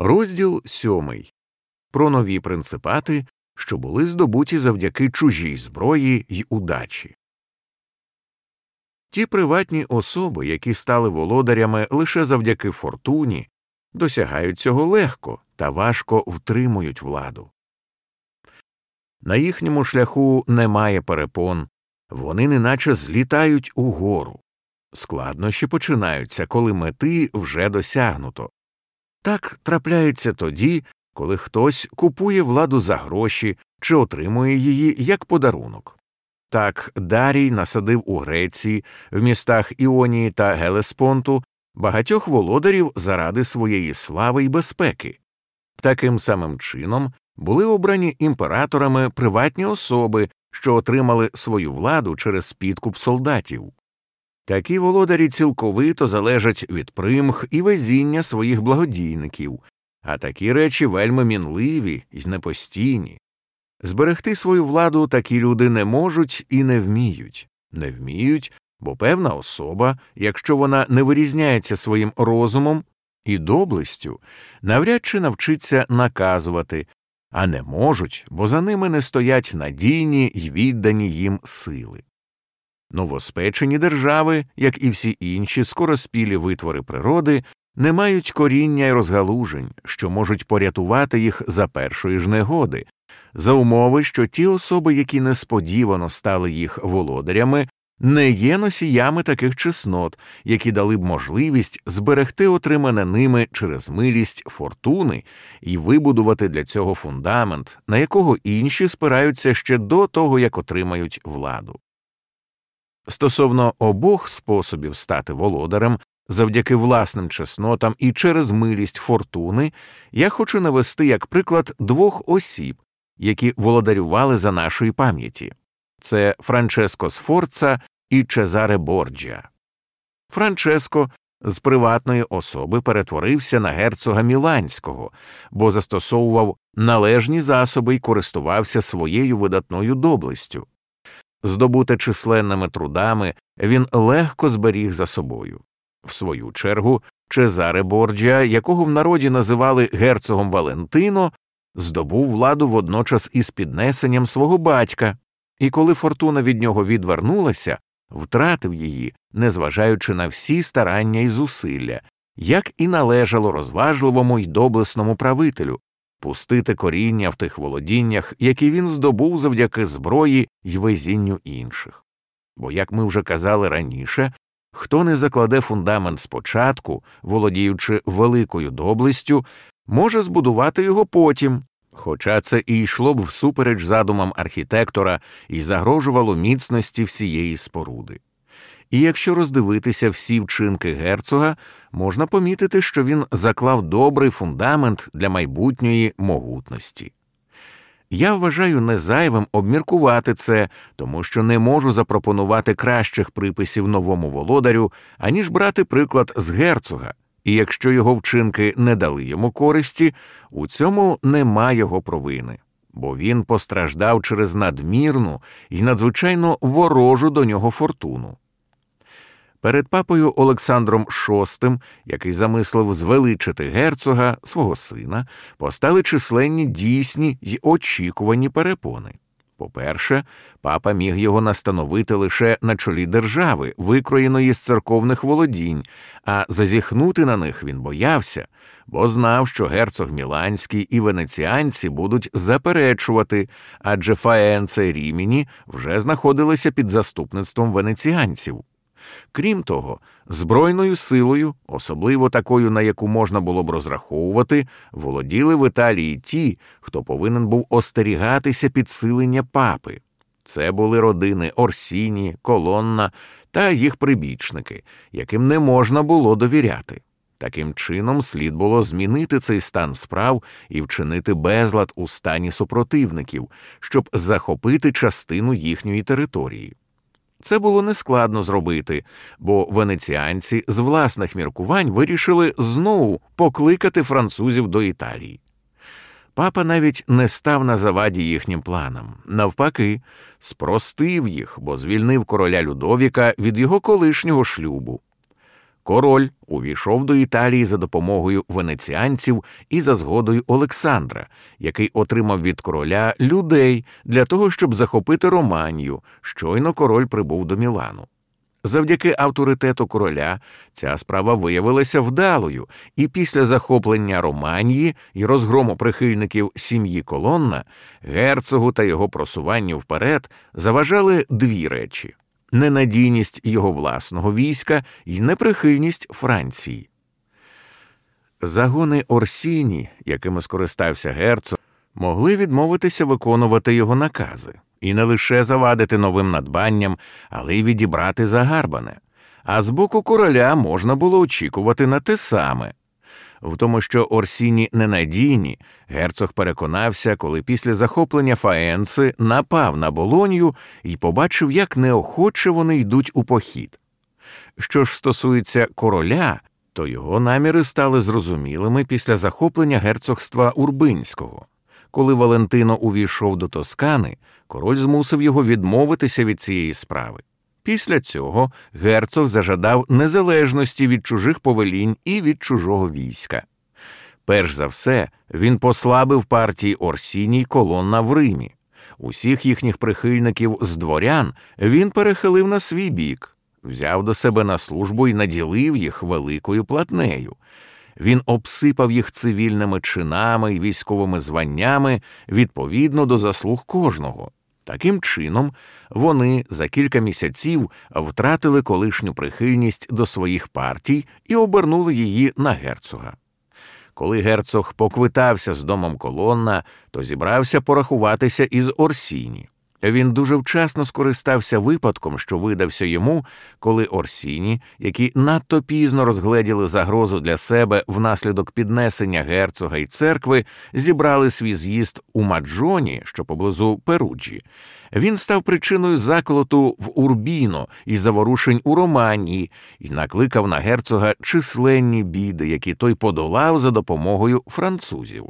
Розділ сьомий про нові принципати, що були здобуті завдяки чужій зброї й удачі. Ті приватні особи, які стали володарями лише завдяки фортуні, досягають цього легко та важко втримують владу. На їхньому шляху немає перепон, вони неначе злітають угору. Складнощі починаються, коли мети вже досягнуто. Так трапляється тоді, коли хтось купує владу за гроші чи отримує її як подарунок. Так Дарій насадив у Греції, в містах Іонії та Гелеспонту багатьох володарів заради своєї слави й безпеки. Таким самим чином були обрані імператорами приватні особи, що отримали свою владу через підкуп солдатів. Такі володарі цілковито залежать від примх і везіння своїх благодійників, а такі речі вельми мінливі й непостійні. Зберегти свою владу такі люди не можуть і не вміють, не вміють, бо певна особа, якщо вона не вирізняється своїм розумом і доблестю, навряд чи навчиться наказувати, а не можуть, бо за ними не стоять надійні й віддані їм сили. Новоспечені держави, як і всі інші скороспілі витвори природи, не мають коріння й розгалужень, що можуть порятувати їх за першої ж негоди, за умови, що ті особи, які несподівано стали їх володарями, не є носіями таких чеснот, які дали б можливість зберегти отримане ними через милість фортуни і вибудувати для цього фундамент, на якого інші спираються ще до того, як отримають владу. Стосовно обох способів стати володарем завдяки власним чеснотам і через милість фортуни, я хочу навести як приклад двох осіб, які володарювали за нашої пам'яті це Франческо Сфорца і Чезаре Борджа. Франческо з приватної особи перетворився на герцога Міланського, бо застосовував належні засоби і користувався своєю видатною доблестю. Здобуте численними трудами, він легко зберіг за собою. В свою чергу, Чезаре Борджа, якого в народі називали герцогом Валентино, здобув владу водночас із піднесенням свого батька, і коли фортуна від нього відвернулася, втратив її, незважаючи на всі старання і зусилля, як і належало розважливому й доблесному правителю, пустити коріння в тих володіннях, які він здобув завдяки зброї й везінню інших. Бо, як ми вже казали раніше, хто не закладе фундамент спочатку, володіючи великою доблестю, може збудувати його потім, хоча це і йшло б всупереч задумам архітектора і загрожувало міцності всієї споруди. І якщо роздивитися всі вчинки герцога, можна помітити, що він заклав добрий фундамент для майбутньої могутності. Я вважаю незайвим обміркувати це, тому що не можу запропонувати кращих приписів новому володарю, аніж брати приклад з герцога, і якщо його вчинки не дали йому користі, у цьому нема його провини, бо він постраждав через надмірну і надзвичайно ворожу до нього фортуну. Перед папою Олександром VI, який замислив звеличити герцога свого сина, постали численні дійсні й очікувані перепони. По-перше, папа міг його настановити лише на чолі держави, викроєної з церковних володінь, а зазіхнути на них він боявся, бо знав, що герцог Міланський і венеціанці будуть заперечувати, адже Фаенце Ріміні вже знаходилися під заступництвом венеціанців. Крім того, збройною силою, особливо такою, на яку можна було б розраховувати, володіли в Італії ті, хто повинен був остерігатися підсилення папи. Це були родини Орсіні, Колонна та їх прибічники, яким не можна було довіряти. Таким чином, слід було змінити цей стан справ і вчинити безлад у стані супротивників, щоб захопити частину їхньої території. Це було нескладно зробити, бо венеціанці з власних міркувань вирішили знову покликати французів до Італії. Папа навіть не став на заваді їхнім планам, навпаки, спростив їх, бо звільнив короля Людовіка від його колишнього шлюбу. Король увійшов до Італії за допомогою венеціанців і за згодою Олександра, який отримав від короля людей для того, щоб захопити Романію. Щойно король прибув до Мілану. Завдяки авторитету короля ця справа виявилася вдалою, і після захоплення Романії і розгрому прихильників сім'ї Колонна герцогу та його просуванню вперед заважали дві речі ненадійність його власного війська і неприхильність Франції. Загони Орсіні, якими скористався герцог, могли відмовитися виконувати його накази і не лише завадити новим надбанням, але й відібрати загарбане. А з боку короля можна було очікувати на те саме. В тому, що Орсіні ненадійні, герцог переконався, коли після захоплення Фаенци напав на Болонью і побачив, як неохоче вони йдуть у похід. Що ж стосується короля, то його наміри стали зрозумілими після захоплення герцогства Урбинського. Коли Валентино увійшов до Тоскани, король змусив його відмовитися від цієї справи. Після цього герцог зажадав незалежності від чужих повелінь і від чужого війська. Перш за все, він послабив партії Орсіній колонна в Римі. Усіх їхніх прихильників з дворян він перехилив на свій бік, взяв до себе на службу і наділив їх великою платнею. Він обсипав їх цивільними чинами і військовими званнями відповідно до заслуг кожного. Таким чином, вони за кілька місяців втратили колишню прихильність до своїх партій і обернули її на герцога. Коли герцог поквитався з домом колонна, то зібрався порахуватися із Орсіні. Він дуже вчасно скористався випадком, що видався йому, коли Орсіні, які надто пізно розгледіли загрозу для себе внаслідок піднесення герцога і церкви, зібрали свій з'їзд у Маджоні, що поблизу Перуджі. Він став причиною заколоту в Урбіно і заворушень у Романії і накликав на герцога численні біди, які той подолав за допомогою французів.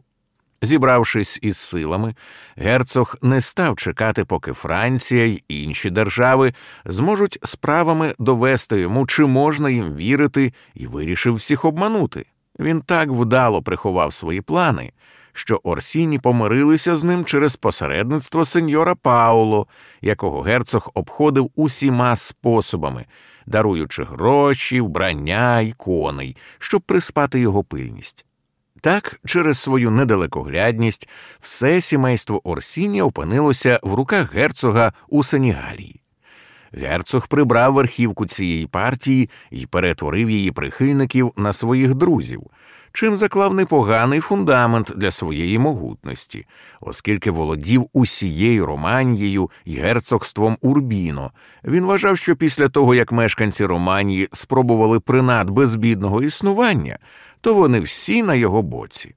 Зібравшись із силами, герцог не став чекати, поки Франція й інші держави зможуть справами довести йому, чи можна їм вірити, і вирішив всіх обманути. Він так вдало приховав свої плани, що Орсіні помирилися з ним через посередництво сеньора Пауло, якого герцог обходив усіма способами, даруючи гроші, вбрання й коней, щоб приспати його пильність. Так, через свою недалекоглядність, все сімейство Орсіні опинилося в руках герцога у Сенігалії. Герцог прибрав верхівку цієї партії і перетворив її прихильників на своїх друзів, чим заклав непоганий фундамент для своєї могутності, оскільки володів усією Романією і герцогством Урбіно. Він вважав, що після того, як мешканці Романії спробували принад безбідного існування, то вони всі на його боці.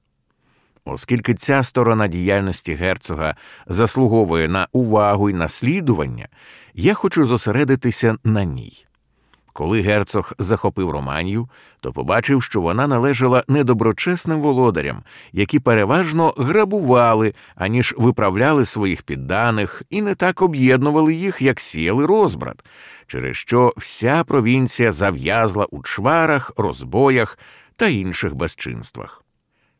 Оскільки ця сторона діяльності герцога заслуговує на увагу і наслідування, я хочу зосередитися на ній. Коли герцог захопив Романію, то побачив, що вона належала недоброчесним володарям, які переважно грабували, аніж виправляли своїх підданих і не так об'єднували їх, як сіяли розбрат, через що вся провінція зав'язла у чварах, розбоях та інших безчинствах.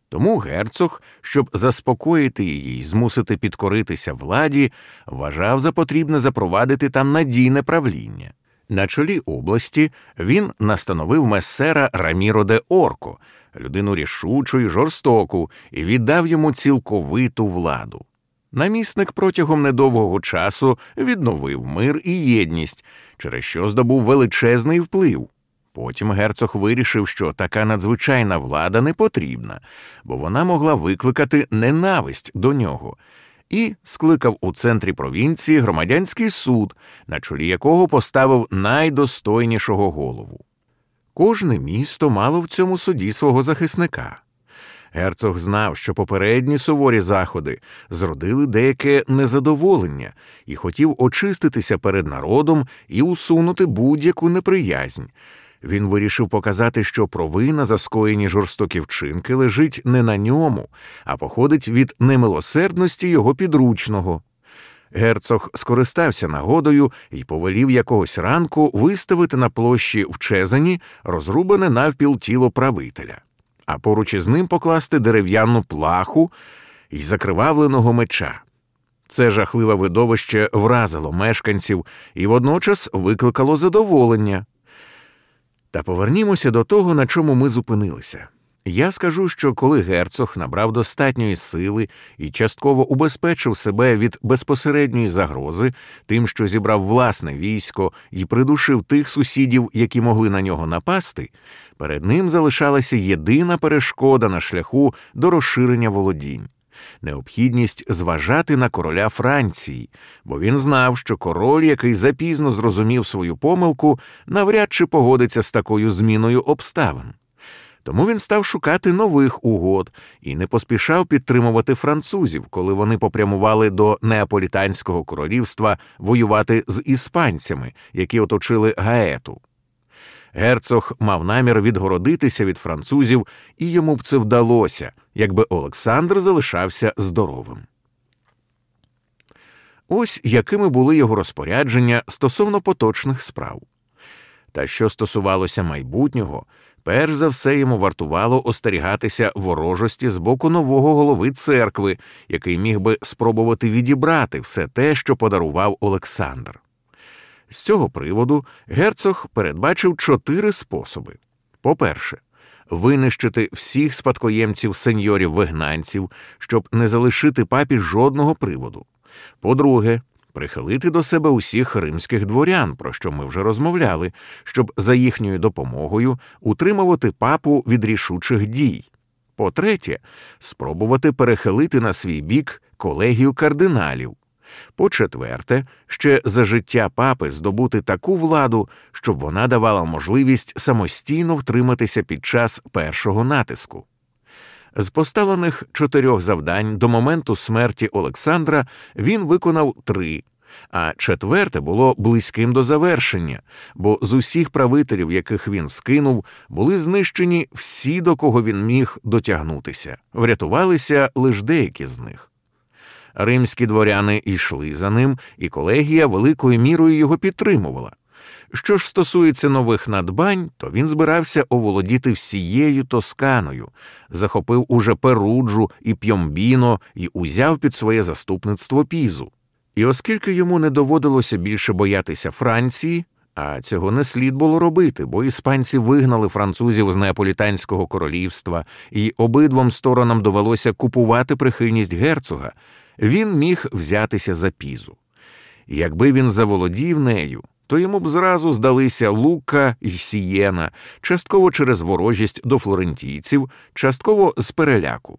Тому герцог, щоб заспокоїти її і змусити підкоритися владі, вважав за потрібне запровадити там надійне правління. На чолі області він настановив месера Раміро де Орко, людину рішучу і жорстоку, і віддав йому цілковиту владу. Намісник протягом недовгого часу відновив мир і єдність, через що здобув величезний вплив. Потім герцог вирішив, що така надзвичайна влада не потрібна, бо вона могла викликати ненависть до нього, і скликав у центрі провінції громадянський суд, на чолі якого поставив найдостойнішого голову. Кожне місто мало в цьому суді свого захисника. Герцог знав, що попередні суворі заходи зродили деяке незадоволення і хотів очиститися перед народом і усунути будь-яку неприязнь. Він вирішив показати, що провина за скоєні жорстокі вчинки лежить не на ньому, а походить від немилосердності його підручного. Герцог скористався нагодою і повелів якогось ранку виставити на площі в Чезані розрубане навпіл тіло правителя, а поруч із ним покласти дерев'яну плаху і закривавленого меча. Це жахливе видовище вразило мешканців і водночас викликало задоволення. Та повернімося до того, на чому ми зупинилися. Я скажу, що коли герцог набрав достатньої сили і частково убезпечив себе від безпосередньої загрози, тим, що зібрав власне військо і придушив тих сусідів, які могли на нього напасти, перед ним залишалася єдина перешкода на шляху до розширення володінь. Необхідність зважати на короля Франції, бо він знав, що король, який запізно зрозумів свою помилку, навряд чи погодиться з такою зміною обставин. Тому він став шукати нових угод і не поспішав підтримувати французів, коли вони попрямували до Неаполітанського королівства воювати з іспанцями, які оточили Гаету. Герцог мав намір відгородитися від французів, і йому б це вдалося, якби Олександр залишався здоровим. Ось якими були його розпорядження стосовно поточних справ. Та що стосувалося майбутнього, перш за все йому вартувало остерігатися ворожості з боку нового голови церкви, який міг би спробувати відібрати все те, що подарував Олександр. З цього приводу герцог передбачив чотири способи: по-перше, винищити всіх спадкоємців сеньорів вигнанців, щоб не залишити папі жодного приводу. По-друге, прихилити до себе усіх римських дворян, про що ми вже розмовляли, щоб за їхньою допомогою утримувати папу від рішучих дій. По третє, спробувати перехилити на свій бік колегію кардиналів. По четверте, ще за життя папи здобути таку владу, щоб вона давала можливість самостійно втриматися під час першого натиску. З поставлених чотирьох завдань до моменту смерті Олександра він виконав три, а четверте було близьким до завершення, бо з усіх правителів, яких він скинув, були знищені всі, до кого він міг дотягнутися, врятувалися лише деякі з них. Римські дворяни йшли за ним, і колегія великою мірою його підтримувала. Що ж стосується нових надбань, то він збирався оволодіти всією тосканою, захопив уже Перуджу і П'йомбіно і узяв під своє заступництво пізу. І оскільки йому не доводилося більше боятися Франції, а цього не слід було робити, бо іспанці вигнали французів з неаполітанського королівства, і обидвом сторонам довелося купувати прихильність герцога, він міг взятися за пізу. Якби він заволодів нею, то йому б зразу здалися Лука і Сієна, частково через ворожість до флорентійців, частково з переляку.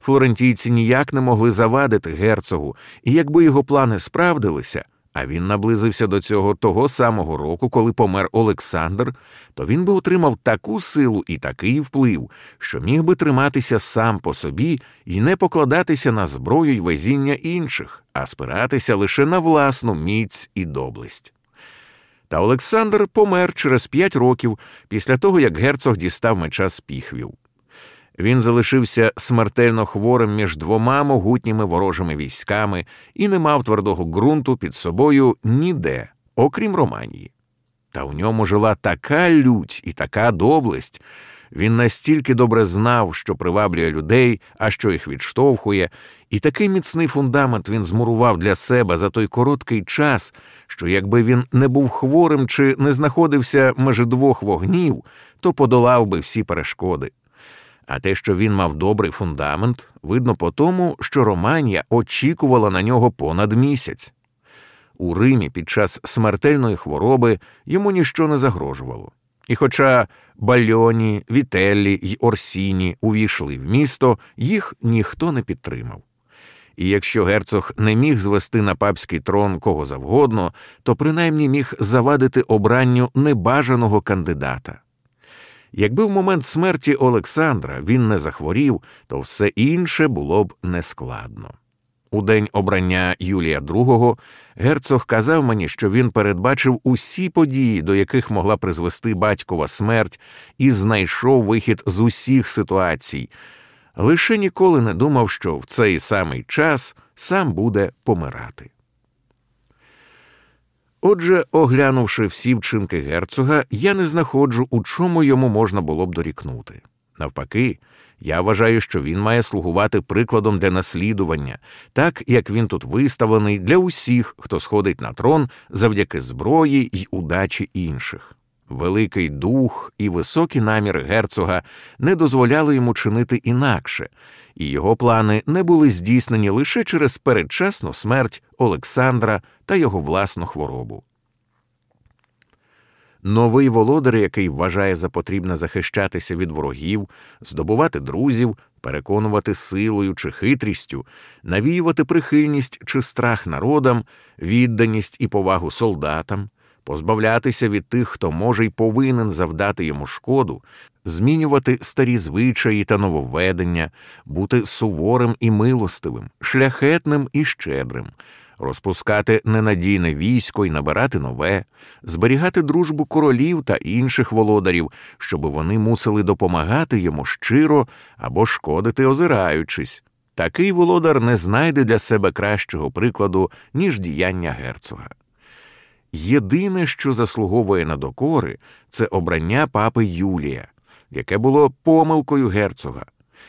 Флорентійці ніяк не могли завадити герцогу, і якби його плани справдилися, а він наблизився до цього того самого року, коли помер Олександр, то він би отримав таку силу і такий вплив, що міг би триматися сам по собі і не покладатися на зброю й везіння інших, а спиратися лише на власну міць і доблесть. Та Олександр помер через п'ять років після того, як герцог дістав меча з піхвів. Він залишився смертельно хворим між двома могутніми ворожими військами і не мав твердого ґрунту під собою ніде, окрім Романії. Та у ньому жила така лють і така доблесть. Він настільки добре знав, що приваблює людей, а що їх відштовхує, і такий міцний фундамент він змурував для себе за той короткий час, що якби він не був хворим чи не знаходився межі двох вогнів, то подолав би всі перешкоди. А те, що він мав добрий фундамент, видно по тому, що Романія очікувала на нього понад місяць. У Римі під час смертельної хвороби йому ніщо не загрожувало. І хоча Бальоні, Вітеллі й Орсіні увійшли в місто, їх ніхто не підтримав. І якщо герцог не міг звести на папський трон кого завгодно, то принаймні міг завадити обранню небажаного кандидата. Якби в момент смерті Олександра він не захворів, то все інше було б нескладно. У день обрання Юлія II герцог казав мені, що він передбачив усі події, до яких могла призвести батькова смерть, і знайшов вихід з усіх ситуацій, лише ніколи не думав, що в цей самий час сам буде помирати. Отже, оглянувши всі вчинки герцога, я не знаходжу, у чому йому можна було б дорікнути. Навпаки, я вважаю, що він має слугувати прикладом для наслідування, так як він тут виставлений для усіх, хто сходить на трон завдяки зброї й удачі інших. Великий дух і високі наміри герцога не дозволяли йому чинити інакше, і його плани не були здійснені лише через передчасну смерть Олександра та його власну хворобу. Новий володар, який вважає за потрібне захищатися від ворогів, здобувати друзів, переконувати силою чи хитрістю, навіювати прихильність чи страх народам, відданість і повагу солдатам, позбавлятися від тих, хто може й повинен завдати йому шкоду, змінювати старі звичаї та нововведення, бути суворим і милостивим, шляхетним і щедрим розпускати ненадійне військо і набирати нове, зберігати дружбу королів та інших володарів, щоб вони мусили допомагати йому щиро або шкодити, озираючись. Такий володар не знайде для себе кращого прикладу, ніж діяння герцога. Єдине, що заслуговує на докори, це обрання папи Юлія, яке було помилкою герцога,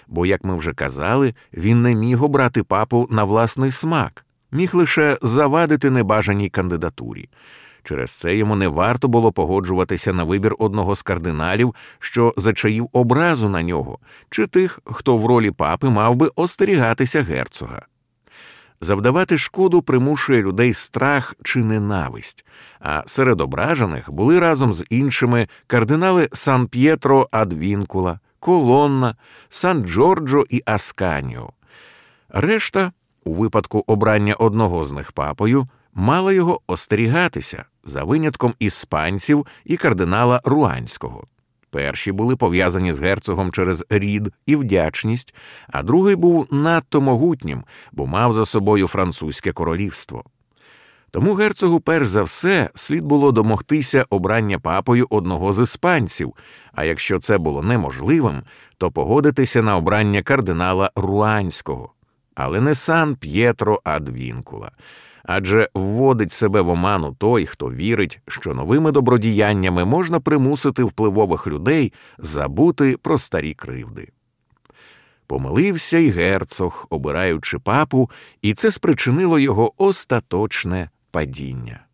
бо, як ми вже казали, він не міг обрати папу на власний смак міг лише завадити небажаній кандидатурі. Через це йому не варто було погоджуватися на вибір одного з кардиналів, що зачаїв образу на нього, чи тих, хто в ролі папи мав би остерігатися герцога. Завдавати шкоду примушує людей страх чи ненависть, а серед ображених були разом з іншими кардинали Сан П'єтро Адвінкула, Колонна, Сан Джорджо і Асканіо. Решта у випадку обрання одного з них папою мала його остерігатися за винятком іспанців і кардинала Руанського. Перші були пов'язані з герцогом через рід і вдячність, а другий був надто могутнім, бо мав за собою французьке королівство. Тому герцогу, перш за все, слід було домогтися обрання папою одного з іспанців, а якщо це було неможливим, то погодитися на обрання кардинала Руанського але не сан П'єтро Адвінкула. Адже вводить себе в оману той, хто вірить, що новими добродіяннями можна примусити впливових людей забути про старі кривди. Помилився й герцог, обираючи папу, і це спричинило його остаточне падіння.